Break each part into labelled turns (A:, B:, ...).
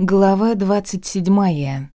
A: Глава 27.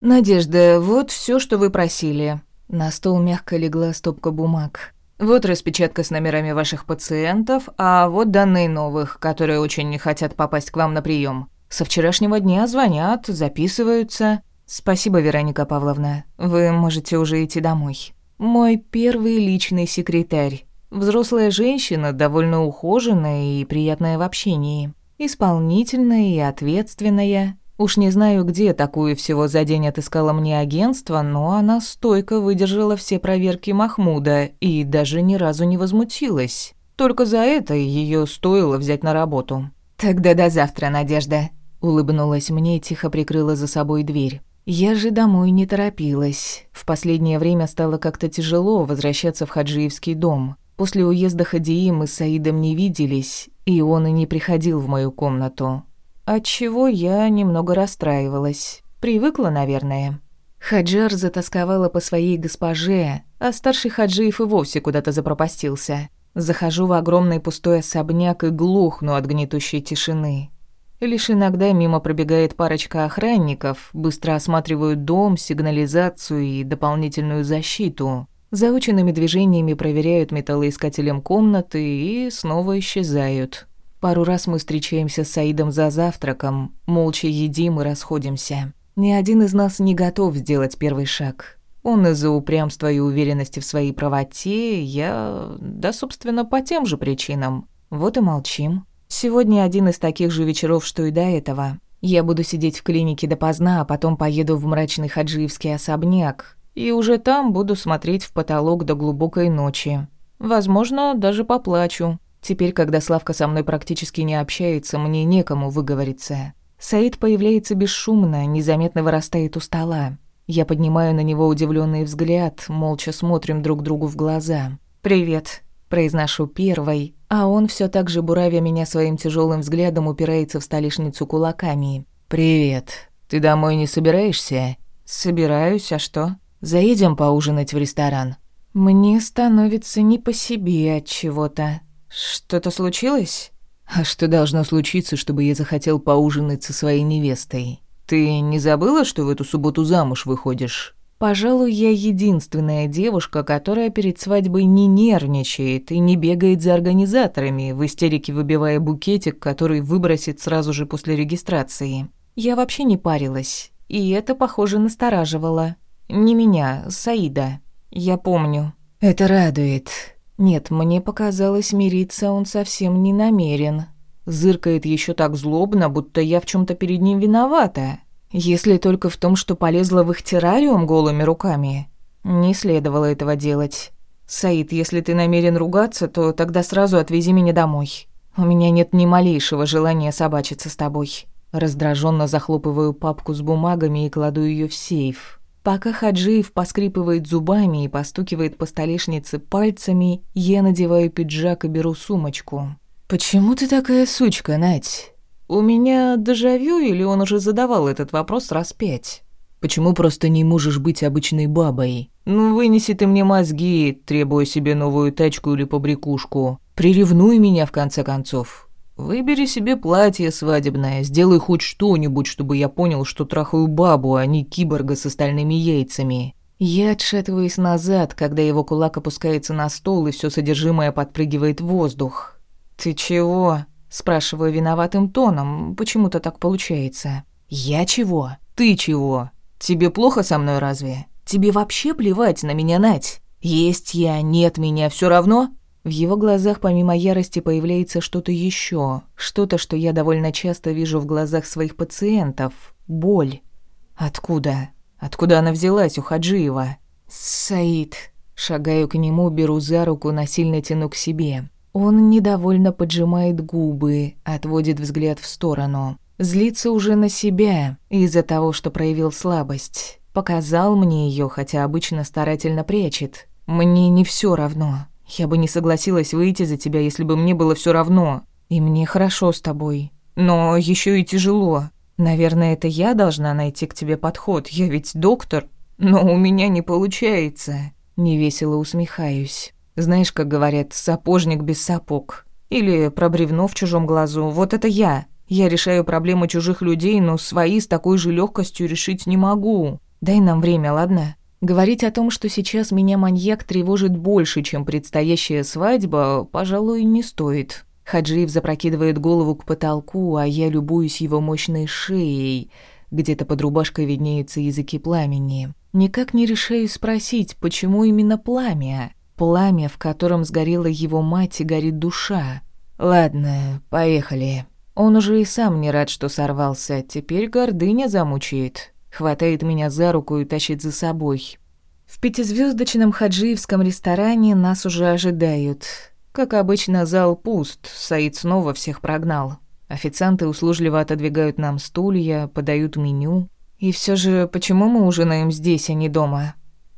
A: «Надежда, вот все, что вы просили». На стол мягко легла стопка бумаг. «Вот распечатка с номерами ваших пациентов, а вот данные новых, которые очень не хотят попасть к вам на прием. Со вчерашнего дня звонят, записываются. Спасибо, Вероника Павловна. Вы можете уже идти домой. Мой первый личный секретарь. Взрослая женщина, довольно ухоженная и приятная в общении. Исполнительная и ответственная. Уж не знаю, где такую всего за день отыскала мне агентство, но она стойко выдержала все проверки Махмуда и даже ни разу не возмутилась. Только за это ее стоило взять на работу. «Тогда до завтра, Надежда», — улыбнулась мне и тихо прикрыла за собой дверь. Я же домой не торопилась. В последнее время стало как-то тяжело возвращаться в Хаджиевский дом. После уезда Хадии мы с Саидом не виделись, и он и не приходил в мою комнату. Отчего я немного расстраивалась. Привыкла, наверное. Хаджар затасковала по своей госпоже, а старший Хаджиев и вовсе куда-то запропастился. Захожу в огромный пустой особняк и глухну от гнетущей тишины. Лишь иногда мимо пробегает парочка охранников, быстро осматривают дом, сигнализацию и дополнительную защиту. Заученными движениями проверяют металлоискателем комнаты и снова исчезают. Пару раз мы встречаемся с Саидом за завтраком, молча едим и расходимся. Ни один из нас не готов сделать первый шаг. Он из-за упрямства и уверенности в своей правоте, я... да, собственно, по тем же причинам. Вот и молчим. Сегодня один из таких же вечеров, что и до этого. Я буду сидеть в клинике допоздна, а потом поеду в мрачный хаджиевский особняк, и уже там буду смотреть в потолок до глубокой ночи. Возможно, даже поплачу. Теперь, когда Славка со мной практически не общается, мне некому выговориться. Саид появляется бесшумно, незаметно вырастает у стола. Я поднимаю на него удивленный взгляд, молча смотрим друг другу в глаза. «Привет», – произношу первой, а он все так же, буравя меня своим тяжелым взглядом, упирается в столешницу кулаками. «Привет. Ты домой не собираешься?» «Собираюсь, а что?» Заедем поужинать в ресторан. Мне становится не по себе от чего-то. Что-то случилось? А что должно случиться, чтобы я захотел поужинать со своей невестой? Ты не забыла, что в эту субботу замуж выходишь? Пожалуй, я единственная девушка, которая перед свадьбой не нервничает и не бегает за организаторами, в истерике выбивая букетик, который выбросит сразу же после регистрации. Я вообще не парилась, и это, похоже, настораживало. Не меня, Саида. Я помню. Это радует. Нет, мне показалось, мириться он совсем не намерен. Зыркает еще так злобно, будто я в чем то перед ним виновата. Если только в том, что полезла в их террариум голыми руками. Не следовало этого делать. Саид, если ты намерен ругаться, то тогда сразу отвези меня домой. У меня нет ни малейшего желания собачиться с тобой. Раздраженно захлопываю папку с бумагами и кладу ее в сейф. Пока Хаджиев поскрипывает зубами и постукивает по столешнице пальцами, я надеваю пиджак и беру сумочку. «Почему ты такая сучка, Надь? У меня дежавю или он уже задавал этот вопрос раз пять?» «Почему просто не можешь быть обычной бабой? Ну, вынеси ты мне мозги, требуя себе новую тачку или побрякушку. Приревнуй меня, в конце концов. Выбери себе платье свадебное, сделай хоть что-нибудь, чтобы я понял, что трахаю бабу, а не киборга с остальными яйцами. Я отшатываюсь назад, когда его кулак опускается на стол и все содержимое подпрыгивает в воздух. «Ты чего?» – спрашиваю виноватым тоном. Почему-то так получается. «Я чего? Ты чего? Тебе плохо со мной разве? Тебе вообще плевать на меня, Нать? Есть я, нет меня, все равно?» В его глазах помимо ярости появляется что-то еще, что-то, что я довольно часто вижу в глазах своих пациентов. Боль. Откуда? Откуда она взялась у Хаджиева? Саид. Шагаю к нему, беру за руку, насильно тяну к себе. Он недовольно поджимает губы, отводит взгляд в сторону. Злится уже на себя из-за того, что проявил слабость. Показал мне ее, хотя обычно старательно прячет. Мне не все равно. Я бы не согласилась выйти за тебя, если бы мне было все равно. И мне хорошо с тобой. Но еще и тяжело. Наверное, это я должна найти к тебе подход. Я ведь доктор. Но у меня не получается. Невесело усмехаюсь. Знаешь, как говорят, сапожник без сапог. Или про бревно в чужом глазу. Вот это я. Я решаю проблемы чужих людей, но свои с такой же легкостью решить не могу. Дай нам время, ладно? Говорить о том, что сейчас меня маньяк тревожит больше, чем предстоящая свадьба, пожалуй, не стоит. Хаджиев запрокидывает голову к потолку, а я любуюсь его мощной шеей. Где-то под рубашкой виднеются языки пламени. Никак не решаю спросить, почему именно пламя? Пламя, в котором сгорела его мать и горит душа. Ладно, поехали. Он уже и сам не рад, что сорвался. Теперь гордыня замучает. Хватает меня за руку и тащит за собой. В пятизвездочном хаджиевском ресторане нас уже ожидают. Как обычно, зал пуст. Саид снова всех прогнал. Официанты услужливо отодвигают нам стулья, подают меню. И все же, почему мы ужинаем здесь, а не дома?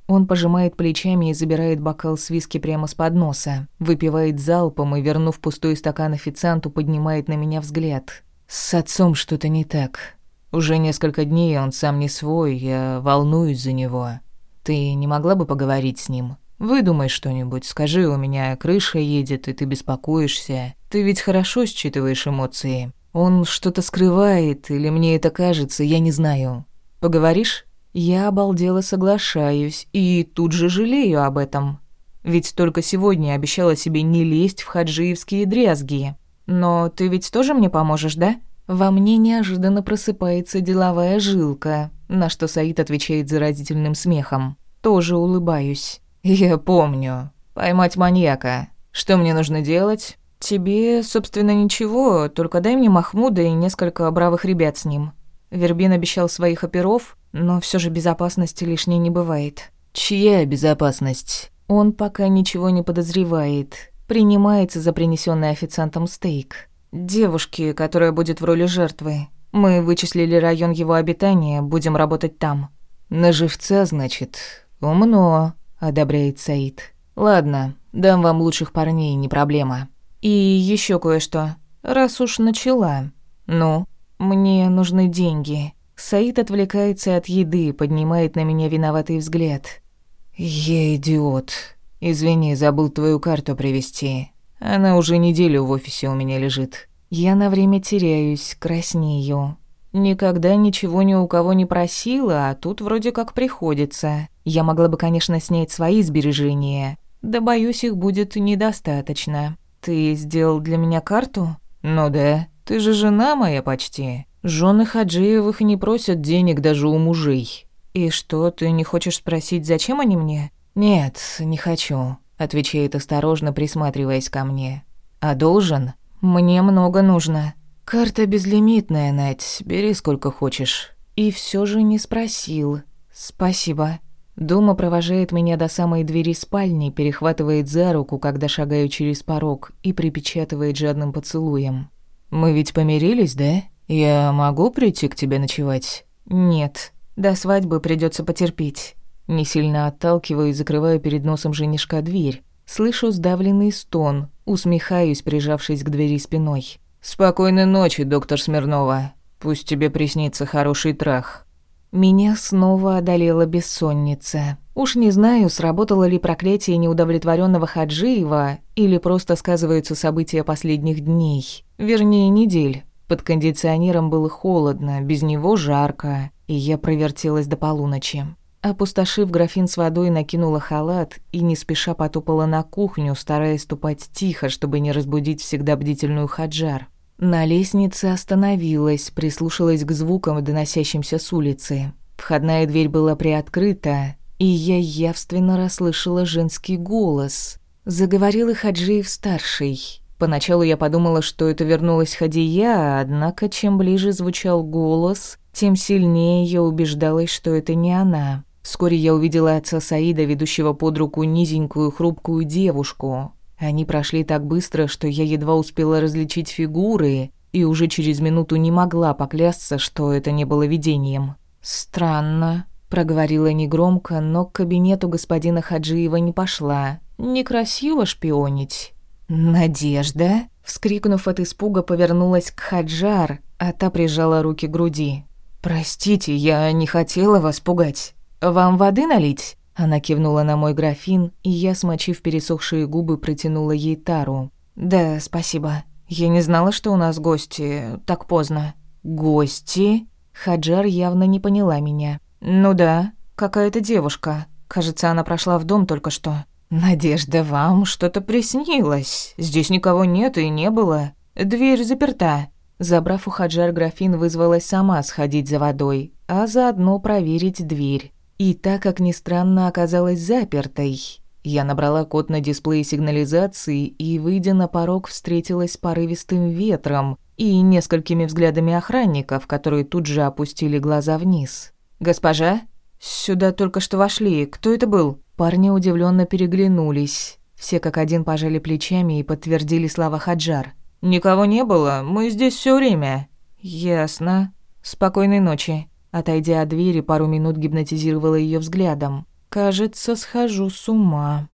A: Он пожимает плечами и забирает бокал с виски прямо с подноса, выпивает залпом и, вернув пустой стакан официанту, поднимает на меня взгляд. «С отцом что-то не так. Уже несколько дней он сам не свой, я волнуюсь за него. Ты не могла бы поговорить с ним? Выдумай что-нибудь, скажи, у меня крыша едет, и ты беспокоишься. Ты ведь хорошо считываешь эмоции. Он что-то скрывает, или мне это кажется, я не знаю. Поговоришь?» Я обалдела соглашаюсь и тут же жалею об этом. Ведь только сегодня обещала себе не лезть в хаджиевские дрязги. Но ты ведь тоже мне поможешь, да? Во мне неожиданно просыпается деловая жилка, на что Саид отвечает заразительным смехом. Тоже улыбаюсь. Я помню. Поймать маньяка. Что мне нужно делать? Тебе, собственно, ничего, только дай мне Махмуда и несколько бравых ребят с ним. Вербин обещал своих оперов, но все же безопасности лишней не бывает. Чья безопасность? Он пока ничего не подозревает. Принимается за принесенный официантом стейк. Девушки, которая будет в роли жертвы. Мы вычислили район его обитания, будем работать там. На живца, значит. Умно, одобряет Саид. Ладно, дам вам лучших парней, не проблема. И еще кое-что. Раз уж начала. Ну, мне нужны деньги. Саид отвлекается от еды, поднимает на меня виноватый взгляд. «Я идиот. Извини, забыл твою карту привезти. Она уже неделю в офисе у меня лежит. Я на время теряюсь, краснею. Никогда ничего ни у кого не просила, а тут вроде как приходится. Я могла бы, конечно, снять свои сбережения, да боюсь, их будет недостаточно. Ты сделал для меня карту? Ну да, ты же жена моя почти. Жены Хаджиевых не просят денег даже у мужей. И что, ты не хочешь спросить, зачем они мне? Нет, не хочу, отвечает осторожно, присматриваясь ко мне. А должен? Мне много нужно. Карта безлимитная, Надь, бери сколько хочешь. И все же не спросил. Спасибо. Дома провожает меня до самой двери спальни, перехватывает за руку, когда шагаю через порог, и припечатывает жадным поцелуем. «Мы ведь помирились, да?» «Я могу прийти к тебе ночевать?» «Нет. До свадьбы придется потерпеть». Не сильно отталкиваю и закрываю перед носом женишка дверь. Слышу сдавленный стон, усмехаюсь, прижавшись к двери спиной. «Спокойной ночи, доктор Смирнова. Пусть тебе приснится хороший трах». Меня снова одолела бессонница. Уж не знаю, сработало ли проклятие неудовлетворенного Хаджиева или просто сказываются события последних дней, вернее, недель. Под кондиционером было холодно, без него жарко, и я провертелась до полуночи. Опустошив графин с водой, накинула халат и не спеша потопала на кухню, стараясь ступать тихо, чтобы не разбудить всегда бдительную Хаджар. На лестнице остановилась, прислушалась к звукам, доносящимся с улицы. Входная дверь была приоткрыта, и я явственно расслышала женский голос. Заговорил и Хаджиев-старший. Поначалу я подумала, что это вернулась Хадия, однако чем ближе звучал голос, тем сильнее я убеждалась, что это не она. Вскоре я увидела отца Саида, ведущего под руку низенькую хрупкую девушку. Они прошли так быстро, что я едва успела различить фигуры и уже через минуту не могла поклясться, что это не было видением. «Странно», — проговорила негромко, но к кабинету господина Хаджиева не пошла. «Некрасиво шпионить». «Надежда?» Вскрикнув от испуга, повернулась к Хаджар, а та прижала руки к груди. «Простите, я не хотела вас пугать. Вам воды налить?» Она кивнула на мой графин, и я, смочив пересохшие губы, протянула ей тару. «Да, спасибо. Я не знала, что у нас гости так поздно». «Гости?» Хаджар явно не поняла меня. «Ну да, какая-то девушка. Кажется, она прошла в дом только что». «Надежда, вам что-то приснилось. Здесь никого нет и не было. Дверь заперта». Забрав у Хаджар графин, вызвалась сама сходить за водой, а заодно проверить дверь. И так как ни странно оказалась запертой. Я набрала код на дисплее сигнализации и, выйдя на порог, встретилась с порывистым ветром и несколькими взглядами охранников, которые тут же опустили глаза вниз. «Госпожа? Сюда только что вошли. Кто это был?» Парни удивленно переглянулись. Все как один пожали плечами и подтвердили слова Хаджар. «Никого не было, мы здесь все время». «Ясно. Спокойной ночи». Отойдя от двери, пару минут гипнотизировала ее взглядом. «Кажется, схожу с ума».